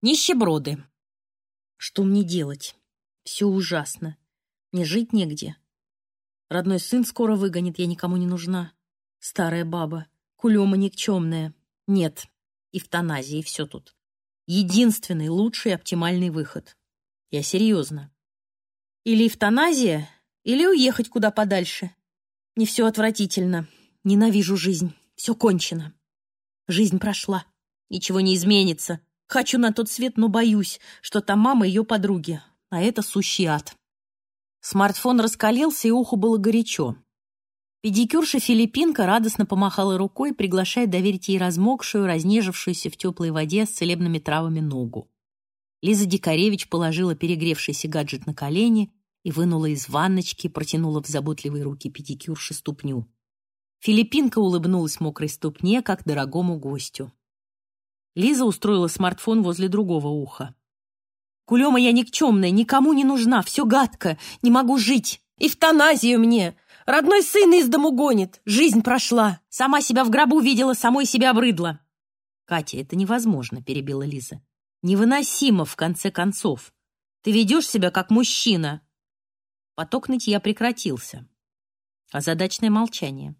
Нищеброды. Что мне делать? Все ужасно. Мне жить негде. Родной сын скоро выгонит, я никому не нужна. Старая баба, кулема никчемная. Нет, эвтаназия, и все тут. Единственный, лучший, оптимальный выход. Я серьезно. Или эвтаназия, или уехать куда подальше. Не все отвратительно. Ненавижу жизнь. Все кончено. Жизнь прошла. Ничего не изменится. Хочу на тот свет, но боюсь, что там мама ее подруги. А это сущий ад. Смартфон раскалился, и уху было горячо. Педикюрша Филиппинка радостно помахала рукой, приглашая доверить ей размокшую, разнежившуюся в теплой воде с целебными травами ногу. Лиза Дикаревич положила перегревшийся гаджет на колени и вынула из ванночки, протянула в заботливые руки педикюрши ступню. Филиппинка улыбнулась мокрой ступне, как дорогому гостю. Лиза устроила смартфон возле другого уха. «Кулема я никчемная, никому не нужна, все гадко, не могу жить. Эвтаназию мне! Родной сын из дому гонит, жизнь прошла. Сама себя в гробу видела, самой себя обрыдла». «Катя, это невозможно», — перебила Лиза. «Невыносимо, в конце концов. Ты ведешь себя как мужчина». Поток нытья прекратился. Озадачное молчание.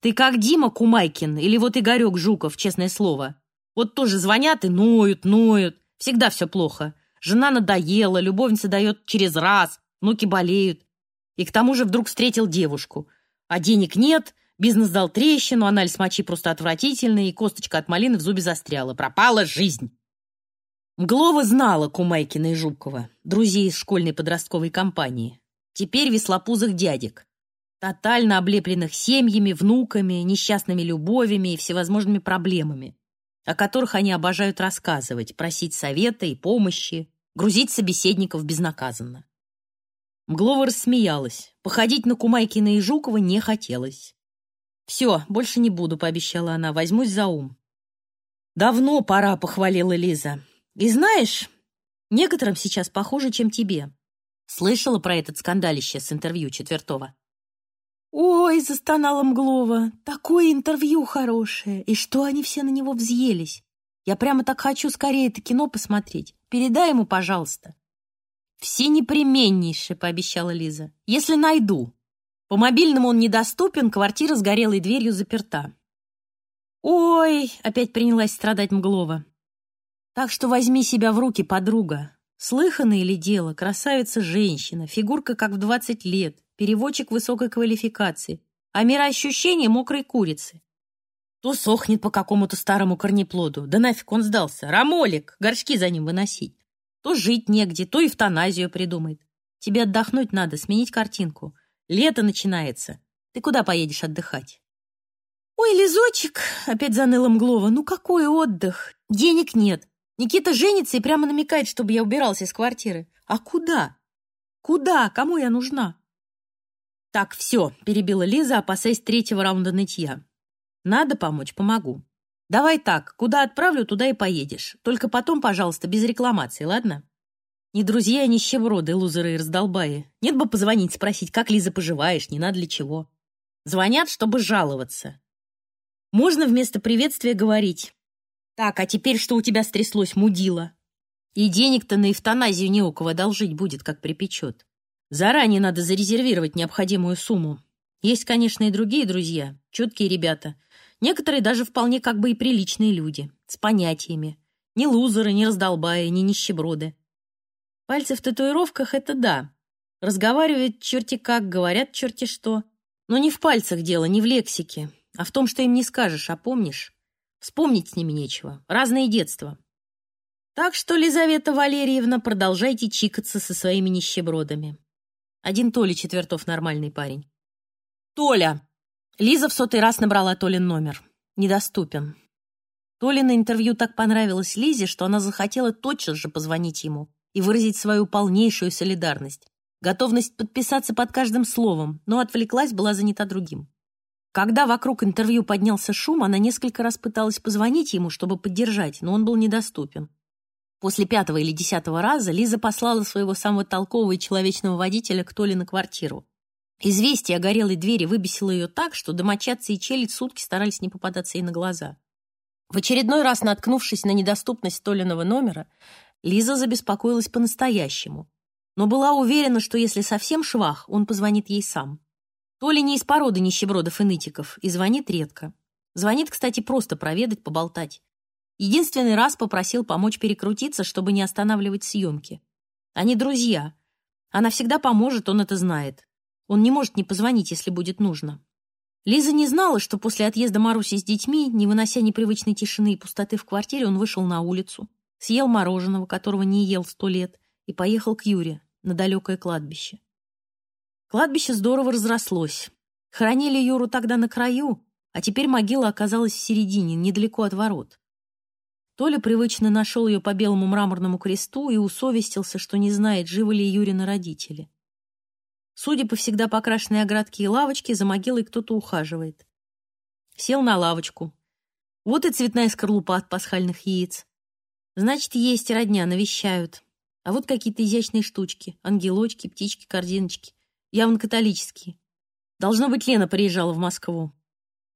Ты как Дима Кумайкин или вот Игорек Жуков, честное слово. Вот тоже звонят и ноют, ноют. Всегда все плохо. Жена надоела, любовница дает через раз, внуки болеют. И к тому же вдруг встретил девушку. А денег нет, бизнес дал трещину, анализ мочи просто отвратительный, и косточка от малины в зубе застряла. Пропала жизнь. Мглова знала Кумайкина и Жукова, друзей из школьной подростковой компании. Теперь веслопузых дядек тотально облепленных семьями, внуками, несчастными любовями и всевозможными проблемами, о которых они обожают рассказывать, просить совета и помощи, грузить собеседников безнаказанно. Мглова рассмеялась. Походить на Кумайкина и Жукова не хотелось. «Все, больше не буду», — пообещала она, — «возьмусь за ум». «Давно пора», — похвалила Лиза. «И знаешь, некоторым сейчас похуже, чем тебе». Слышала про этот скандалище с интервью Четвертого? «Ой!» — застонала Мглова. «Такое интервью хорошее! И что они все на него взъелись? Я прямо так хочу скорее это кино посмотреть. Передай ему, пожалуйста». «Все непременнейшие», — пообещала Лиза. «Если найду. По мобильному он недоступен, квартира с горелой дверью заперта». «Ой!» — опять принялась страдать Мглова. «Так что возьми себя в руки, подруга. Слыханное ли дело, красавица-женщина, фигурка как в двадцать лет, переводчик высокой квалификации, а мироощущение мокрой курицы. То сохнет по какому-то старому корнеплоду, да нафиг он сдался, рамолик, горшки за ним выносить. То жить негде, то эвтаназию придумает. Тебе отдохнуть надо, сменить картинку. Лето начинается. Ты куда поедешь отдыхать? «Ой, Лизочек!» — опять заныла Мглова. «Ну какой отдых? Денег нет. Никита женится и прямо намекает, чтобы я убирался из квартиры. А куда? Куда? Кому я нужна?» «Так, все», — перебила Лиза, опасаясь третьего раунда нытья. «Надо помочь, помогу. Давай так, куда отправлю, туда и поедешь. Только потом, пожалуйста, без рекламации, ладно?» Не друзья, а нищеброды, лузеры и раздолбаи. Нет бы позвонить, спросить, как, Лиза, поживаешь, не надо для чего. Звонят, чтобы жаловаться. Можно вместо приветствия говорить. Так, а теперь что у тебя стряслось, мудила? И денег-то на эвтаназию не у кого одолжить будет, как припечет. Заранее надо зарезервировать необходимую сумму. Есть, конечно, и другие друзья, чуткие ребята. Некоторые даже вполне как бы и приличные люди, с понятиями. Ни лузеры, ни раздолбаи, ни нищеброды. Пальцы в татуировках — это да. Разговаривают черти как, говорят черти что. Но не в пальцах дело, не в лексике, а в том, что им не скажешь, а помнишь. Вспомнить с ними нечего. Разное детство. Так что, Лизавета Валерьевна, продолжайте чикаться со своими нищебродами. Один Толя Четвертов нормальный парень. Толя! Лиза в сотый раз набрала Толин номер. Недоступен. Толина интервью так понравилось Лизе, что она захотела тотчас же позвонить ему и выразить свою полнейшую солидарность. Готовность подписаться под каждым словом, но отвлеклась, была занята другим. Когда вокруг интервью поднялся шум, она несколько раз пыталась позвонить ему, чтобы поддержать, но он был недоступен. После пятого или десятого раза Лиза послала своего самого толкового и человечного водителя к Толе на квартиру. Известие о горелой двери выбесило ее так, что домочадцы и челядь сутки старались не попадаться ей на глаза. В очередной раз, наткнувшись на недоступность Толиного номера, Лиза забеспокоилась по-настоящему, но была уверена, что если совсем швах, он позвонит ей сам. Толя не из породы нищебродов и нытиков и звонит редко. Звонит, кстати, просто проведать, поболтать. Единственный раз попросил помочь перекрутиться, чтобы не останавливать съемки. Они друзья. Она всегда поможет, он это знает. Он не может не позвонить, если будет нужно. Лиза не знала, что после отъезда Маруси с детьми, не вынося непривычной тишины и пустоты в квартире, он вышел на улицу, съел мороженого, которого не ел сто лет, и поехал к Юре на далекое кладбище. Кладбище здорово разрослось. Хоронили Юру тогда на краю, а теперь могила оказалась в середине, недалеко от ворот. Толя привычно нашел ее по белому мраморному кресту и усовестился, что не знает, живы ли Юрины родители. Судя по всегда покрашенной оградке и лавочке, за могилой кто-то ухаживает. Сел на лавочку. Вот и цветная скорлупа от пасхальных яиц. Значит, есть родня, навещают. А вот какие-то изящные штучки. Ангелочки, птички, корзиночки. Явно католические. Должно быть, Лена приезжала в Москву.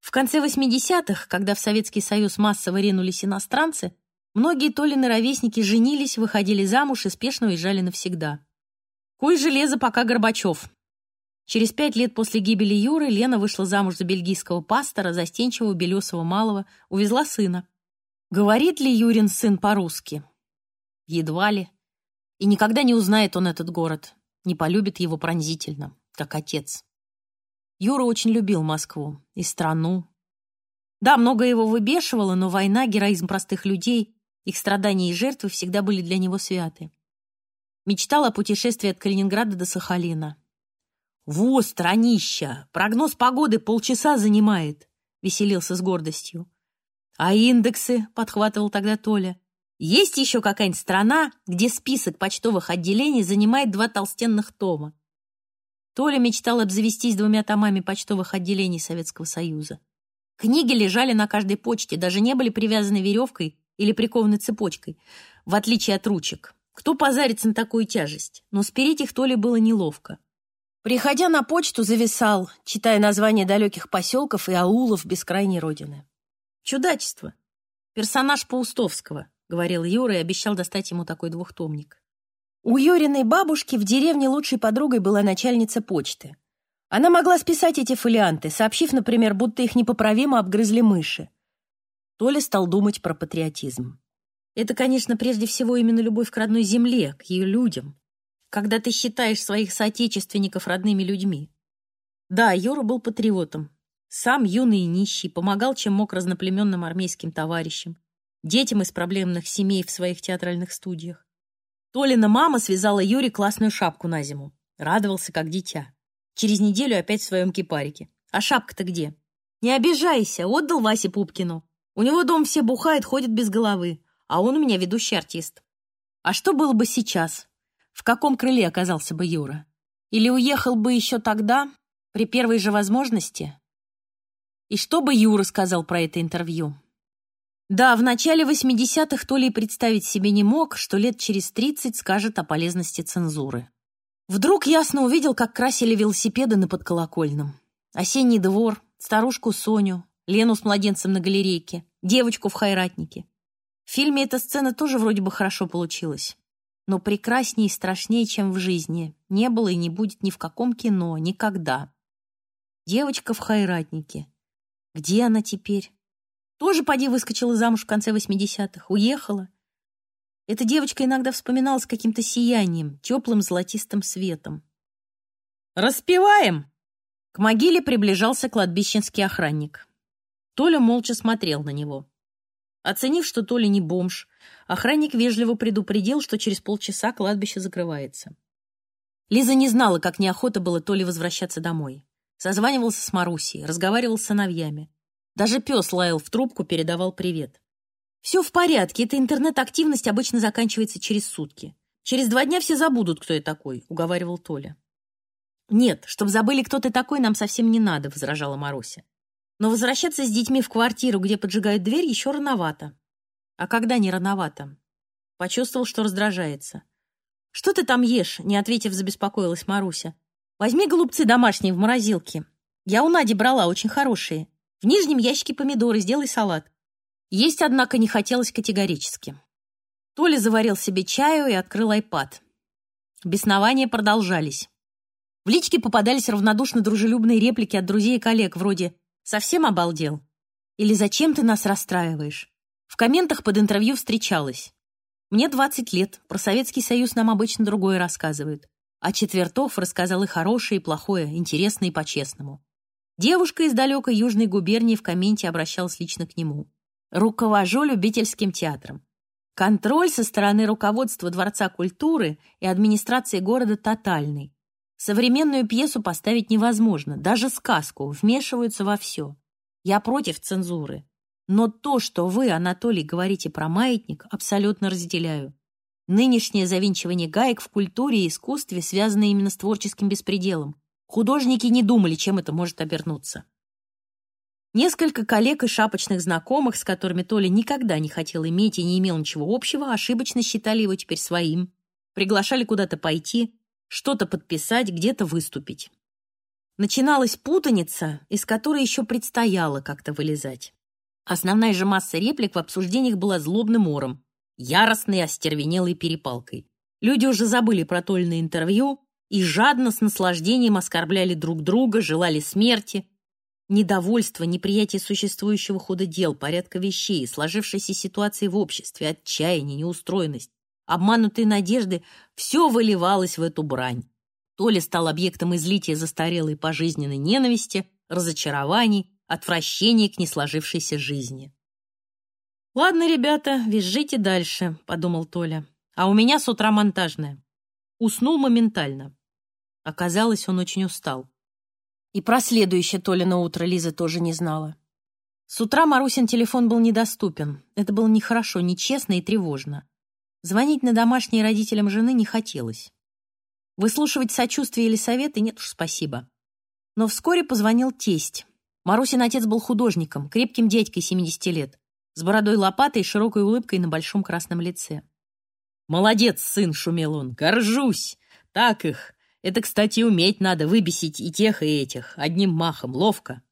В конце 80-х, когда в Советский Союз массово ринулись иностранцы, многие Толины ровесники женились, выходили замуж и спешно уезжали навсегда. Куй железо пока Горбачев. Через пять лет после гибели Юры Лена вышла замуж за бельгийского пастора, застенчивого белесого малого, увезла сына. Говорит ли Юрин сын по-русски? Едва ли. И никогда не узнает он этот город, не полюбит его пронзительно, как отец. Юра очень любил Москву и страну. Да, много его выбешивало, но война, героизм простых людей, их страдания и жертвы всегда были для него святы. Мечтал о путешествии от Калининграда до Сахалина. «Во, странища! Прогноз погоды полчаса занимает!» — веселился с гордостью. «А индексы?» — подхватывал тогда Толя. «Есть еще какая-нибудь страна, где список почтовых отделений занимает два толстенных тома?» Толя мечтал обзавестись двумя томами почтовых отделений Советского Союза. Книги лежали на каждой почте, даже не были привязаны веревкой или прикованы цепочкой, в отличие от ручек. Кто позарится на такую тяжесть? Но спереть их Толе было неловко. Приходя на почту, зависал, читая названия далеких поселков и аулов бескрайней родины. Чудачество. Персонаж Паустовского, говорил Юра и обещал достать ему такой двухтомник. У Юриной бабушки в деревне лучшей подругой была начальница почты. Она могла списать эти фолианты, сообщив, например, будто их непоправимо обгрызли мыши. Толя стал думать про патриотизм. Это, конечно, прежде всего именно любовь к родной земле, к ее людям. Когда ты считаешь своих соотечественников родными людьми. Да, Юра был патриотом. Сам юный и нищий, помогал, чем мог разноплеменным армейским товарищам, детям из проблемных семей в своих театральных студиях. Толина мама связала Юре классную шапку на зиму. Радовался, как дитя. Через неделю опять в своем кипарике. А шапка-то где? Не обижайся, отдал Васе Пупкину. У него дом все бухает, ходит без головы. А он у меня ведущий артист. А что было бы сейчас? В каком крыле оказался бы Юра? Или уехал бы еще тогда, при первой же возможности? И что бы Юра сказал про это интервью? Да, в начале 80-х то ли представить себе не мог, что лет через 30 скажет о полезности цензуры. Вдруг ясно увидел, как красили велосипеды на подколокольном. Осенний двор, старушку Соню, Лену с младенцем на галерейке, девочку в хайратнике. В фильме эта сцена тоже вроде бы хорошо получилась. Но прекраснее и страшнее, чем в жизни, не было и не будет ни в каком кино, никогда. Девочка в хайратнике. Где она теперь? Тоже поди выскочила замуж в конце 80-х, уехала. Эта девочка иногда вспоминала с каким-то сиянием, теплым золотистым светом. «Распеваем!» К могиле приближался кладбищенский охранник. Толя молча смотрел на него. Оценив, что Толя не бомж, охранник вежливо предупредил, что через полчаса кладбище закрывается. Лиза не знала, как неохота было Толе возвращаться домой. Созванивался с Марусей, разговаривал с сыновьями. Даже пес лаял в трубку, передавал привет. Все в порядке, эта интернет-активность обычно заканчивается через сутки. Через два дня все забудут, кто я такой, уговаривал Толя. Нет, чтобы забыли, кто ты такой, нам совсем не надо, возражала Маруся. Но возвращаться с детьми в квартиру, где поджигают дверь, еще рановато. А когда не рановато? Почувствовал, что раздражается. «Что ты там ешь?» — не ответив, забеспокоилась Маруся. «Возьми голубцы домашние в морозилке. Я у Нади брала, очень хорошие. В нижнем ящике помидоры, сделай салат. Есть, однако, не хотелось категорически. Толя заварил себе чаю и открыл айпад. Беснования продолжались. В личке попадались равнодушно дружелюбные реплики от друзей и коллег, вроде «Совсем обалдел?» или «Зачем ты нас расстраиваешь?» В комментах под интервью встречалась. «Мне 20 лет, про Советский Союз нам обычно другое рассказывают. А Четвертов рассказал и хорошее, и плохое, интересное и по-честному. Девушка из далекой южной губернии в комменте обращалась лично к нему. «Руковожу любительским театром. Контроль со стороны руководства Дворца культуры и администрации города тотальный. Современную пьесу поставить невозможно, даже сказку, вмешиваются во все. Я против цензуры. Но то, что вы, Анатолий, говорите про маятник, абсолютно разделяю. Нынешнее завинчивание гаек в культуре и искусстве связано именно с творческим беспределом. Художники не думали, чем это может обернуться. Несколько коллег и шапочных знакомых, с которыми Толя никогда не хотел иметь и не имел ничего общего, ошибочно считали его теперь своим, приглашали куда-то пойти, что-то подписать, где-то выступить. Начиналась путаница, из которой еще предстояло как-то вылезать. Основная же масса реплик в обсуждениях была злобным ором, яростной остервенелой перепалкой. Люди уже забыли про тольное интервью и жадно с наслаждением оскорбляли друг друга, желали смерти. Недовольство, неприятие существующего хода дел, порядка вещей, сложившейся ситуации в обществе, отчаяние, неустроенность, обманутые надежды — все выливалось в эту брань. Толя стал объектом излития застарелой пожизненной ненависти, разочарований, отвращения к несложившейся жизни. «Ладно, ребята, визжите дальше», — подумал Толя. «А у меня с утра монтажная». Уснул моментально. Оказалось, он очень устал. И про следующее Толино утро Лиза тоже не знала. С утра Марусин телефон был недоступен. Это было нехорошо, нечестно и тревожно. Звонить на домашние родителям жены не хотелось. Выслушивать сочувствие или советы нет уж спасибо. Но вскоре позвонил тесть. Марусин отец был художником, крепким дядькой 70 лет, с бородой лопатой и широкой улыбкой на большом красном лице. «Молодец, сын!» — шумел он. «Горжусь! Так их! Это, кстати, уметь надо выбесить и тех, и этих, одним махом, ловко.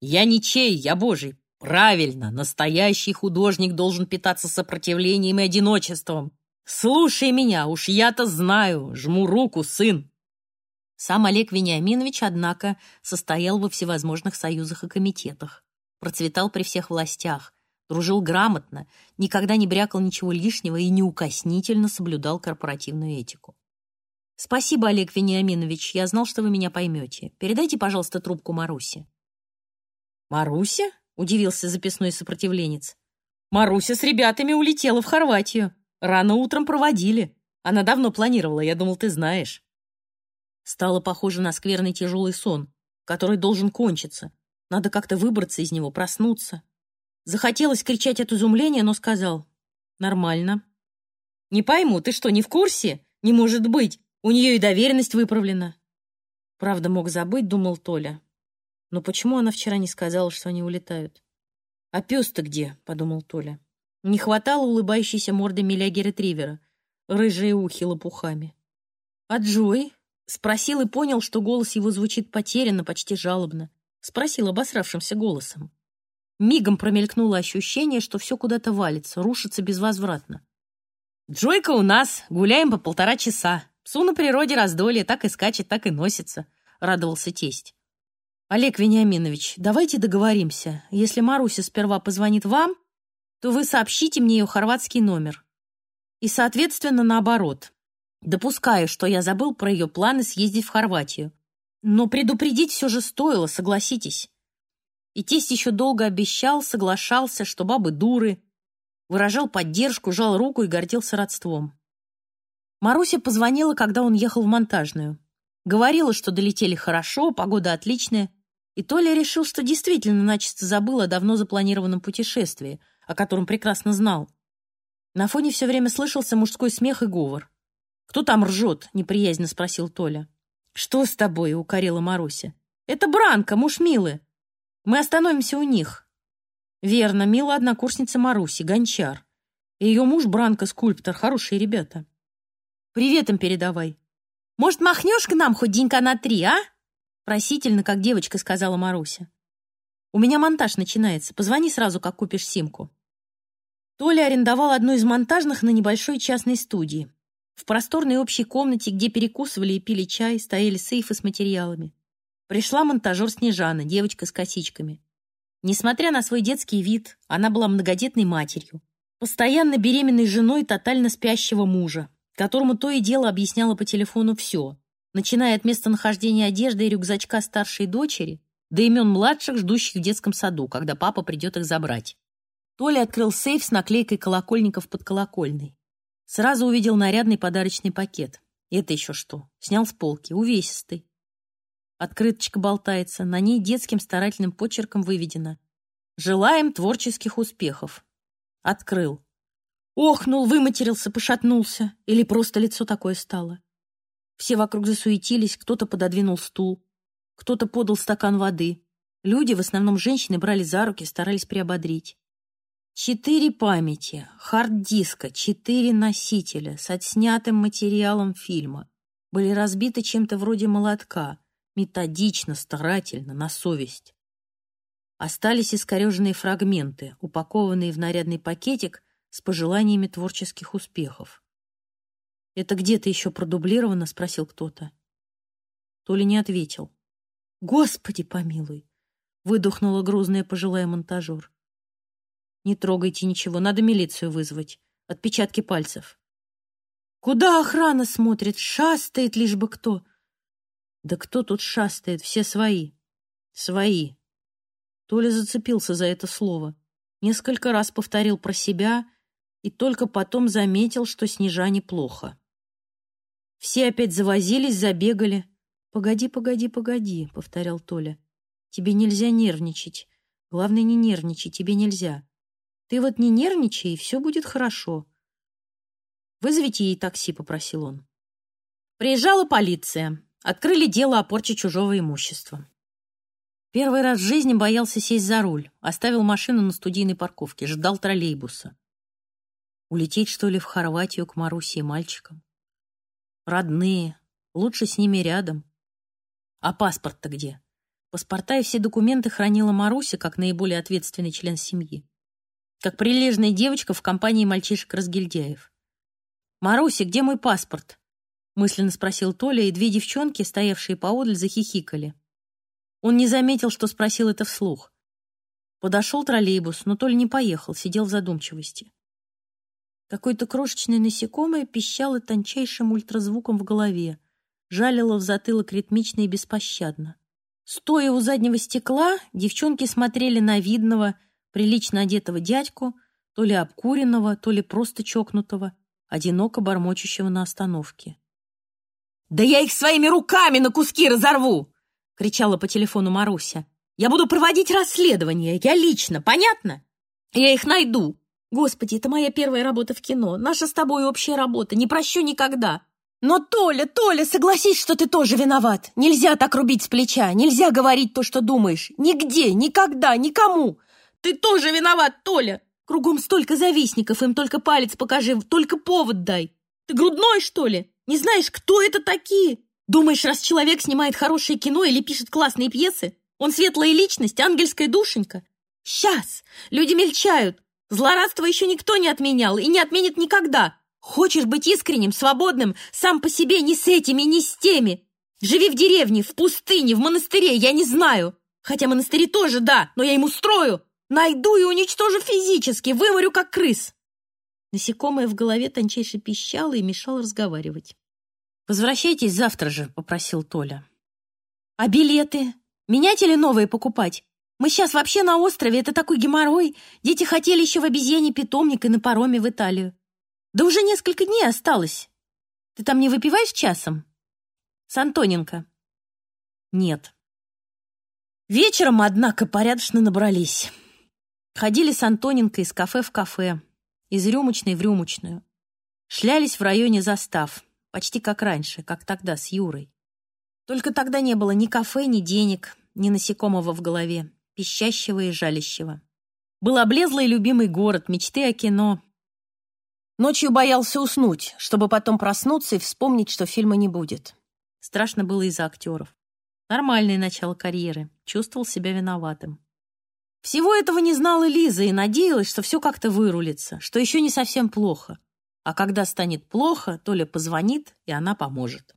Я ничей, я божий. Правильно, настоящий художник должен питаться сопротивлением и одиночеством. Слушай меня, уж я-то знаю, жму руку, сын. Сам Олег Вениаминович, однако, состоял во всевозможных союзах и комитетах, процветал при всех властях, дружил грамотно, никогда не брякал ничего лишнего и неукоснительно соблюдал корпоративную этику. «Спасибо, Олег Вениаминович, я знал, что вы меня поймете. Передайте, пожалуйста, трубку Марусе». «Маруся?» — удивился записной сопротивленец. «Маруся с ребятами улетела в Хорватию. Рано утром проводили. Она давно планировала, я думал, ты знаешь». Стало похоже на скверный тяжелый сон, который должен кончиться. Надо как-то выбраться из него, проснуться. Захотелось кричать от изумления, но сказал «Нормально». «Не пойму, ты что, не в курсе? Не может быть. У нее и доверенность выправлена». Правда, мог забыть, думал Толя. Но почему она вчера не сказала, что они улетают? «А пес-то где?» — подумал Толя. Не хватало улыбающейся морды Миляги-ретривера, рыжие ухи лопухами. «А Джой?» — спросил и понял, что голос его звучит потерянно, почти жалобно. Спросил обосравшимся голосом. Мигом промелькнуло ощущение, что все куда-то валится, рушится безвозвратно. «Джойка у нас, гуляем по полтора часа. Псу на природе раздолье, так и скачет, так и носится», — радовался тесть. «Олег Вениаминович, давайте договоримся. Если Маруся сперва позвонит вам, то вы сообщите мне ее хорватский номер. И, соответственно, наоборот. Допускаю, что я забыл про ее планы съездить в Хорватию. Но предупредить все же стоило, согласитесь. И тесть еще долго обещал, соглашался, что бабы дуры, выражал поддержку, жал руку и гордился родством. Маруся позвонила, когда он ехал в монтажную. Говорила, что долетели хорошо, погода отличная, и Толя решил, что действительно начисто забыл о давно запланированном путешествии, о котором прекрасно знал. На фоне все время слышался мужской смех и говор. «Кто там ржет?» — неприязненно спросил Толя. «Что с тобой?» — укорила Маруся. «Это Бранка, муж Милы. Мы остановимся у них. Верно, Мила однокурсница Маруси, гончар. И ее муж Бранко, скульптор, хорошие ребята. Привет им передавай. Может, махнешь к нам хоть денька на три, а? Просительно, как девочка сказала Маруся. У меня монтаж начинается. Позвони сразу, как купишь симку. Толя арендовал одну из монтажных на небольшой частной студии. В просторной общей комнате, где перекусывали и пили чай, стояли сейфы с материалами. Пришла монтажер Снежана, девочка с косичками. Несмотря на свой детский вид, она была многодетной матерью, постоянно беременной женой тотально спящего мужа, которому то и дело объясняла по телефону все, начиная от местонахождения одежды и рюкзачка старшей дочери до имен младших, ждущих в детском саду, когда папа придет их забрать. Толя открыл сейф с наклейкой колокольников под колокольной. Сразу увидел нарядный подарочный пакет. Это еще что? Снял с полки, увесистый. Открыточка болтается, на ней детским старательным почерком выведено «Желаем творческих успехов». Открыл. Охнул, выматерился, пошатнулся. Или просто лицо такое стало. Все вокруг засуетились, кто-то пододвинул стул, кто-то подал стакан воды. Люди, в основном женщины, брали за руки, старались приободрить. Четыре памяти, хард-диска, четыре носителя с отснятым материалом фильма были разбиты чем-то вроде молотка, методично, старательно, на совесть. Остались искореженные фрагменты, упакованные в нарядный пакетик с пожеланиями творческих успехов. «Это где-то еще продублировано?» — спросил кто-то. Толя не ответил. «Господи помилуй!» — выдохнула грузная пожилая монтажер. «Не трогайте ничего, надо милицию вызвать. Отпечатки пальцев». «Куда охрана смотрит? Шастает лишь бы кто!» «Да кто тут шастает? Все свои». «Свои». Толя зацепился за это слово. Несколько раз повторил про себя и только потом заметил, что Снежане плохо. Все опять завозились, забегали. «Погоди, погоди, погоди», — повторял Толя. «Тебе нельзя нервничать. Главное, не нервничай, тебе нельзя. Ты вот не нервничай, и все будет хорошо». «Вызовите ей такси», — попросил он. Приезжала полиция. Открыли дело о порче чужого имущества. Первый раз в жизни боялся сесть за руль. Оставил машину на студийной парковке, ждал троллейбуса. Улететь, что ли, в Хорватию к Марусе и мальчикам? Родные. Лучше с ними рядом. А паспорт-то где? Паспорта и все документы хранила Маруся, как наиболее ответственный член семьи. Как прилежная девочка в компании мальчишек-разгильдяев. «Маруся, где мой паспорт?» Мысленно спросил Толя, и две девчонки, стоявшие поодаль, захихикали. Он не заметил, что спросил это вслух. Подошел троллейбус, но Толя не поехал, сидел в задумчивости. Какое-то крошечное насекомое пищало тончайшим ультразвуком в голове, жалило в затылок ритмично и беспощадно. Стоя у заднего стекла, девчонки смотрели на видного, прилично одетого дядьку, то ли обкуренного, то ли просто чокнутого, одиноко бормочущего на остановке. «Да я их своими руками на куски разорву!» — кричала по телефону Маруся. «Я буду проводить расследование, я лично, понятно? Я их найду, Господи, это моя первая работа в кино, наша с тобой общая работа, не прощу никогда. Но, Толя, Толя, согласись, что ты тоже виноват. Нельзя так рубить с плеча, нельзя говорить то, что думаешь. Нигде, никогда, никому. Ты тоже виноват, Толя. Кругом столько завистников, им только палец покажи, только повод дай. Ты грудной, что ли? Не знаешь, кто это такие? Думаешь, раз человек снимает хорошее кино или пишет классные пьесы, он светлая личность, ангельская душенька? Сейчас! Люди мельчают. Злорадство еще никто не отменял и не отменит никогда. Хочешь быть искренним, свободным, сам по себе не с этими, не с теми. Живи в деревне, в пустыне, в монастыре, я не знаю. Хотя монастыри тоже, да, но я им устрою. Найду и уничтожу физически, выморю, как крыс. Насекомое в голове тончайше пищало и мешало разговаривать. «Возвращайтесь завтра же», — попросил Толя. «А билеты? Менять или новые покупать? Мы сейчас вообще на острове, это такой геморрой. Дети хотели еще в обезьяне питомник и на пароме в Италию. Да уже несколько дней осталось. Ты там не выпиваешь часом? С Антоненко? Нет. Вечером, однако, порядочно набрались. Ходили с Антоненко из кафе в кафе, из рюмочной в рюмочную. Шлялись в районе застав, почти как раньше, как тогда с Юрой. Только тогда не было ни кафе, ни денег, ни насекомого в голове пищащего и жалящего. Был облезлый любимый город, мечты о кино. Ночью боялся уснуть, чтобы потом проснуться и вспомнить, что фильма не будет. Страшно было из-за актеров. Нормальное начало карьеры. Чувствовал себя виноватым. Всего этого не знала Лиза и надеялась, что все как-то вырулится, что еще не совсем плохо. А когда станет плохо, Толя позвонит, и она поможет.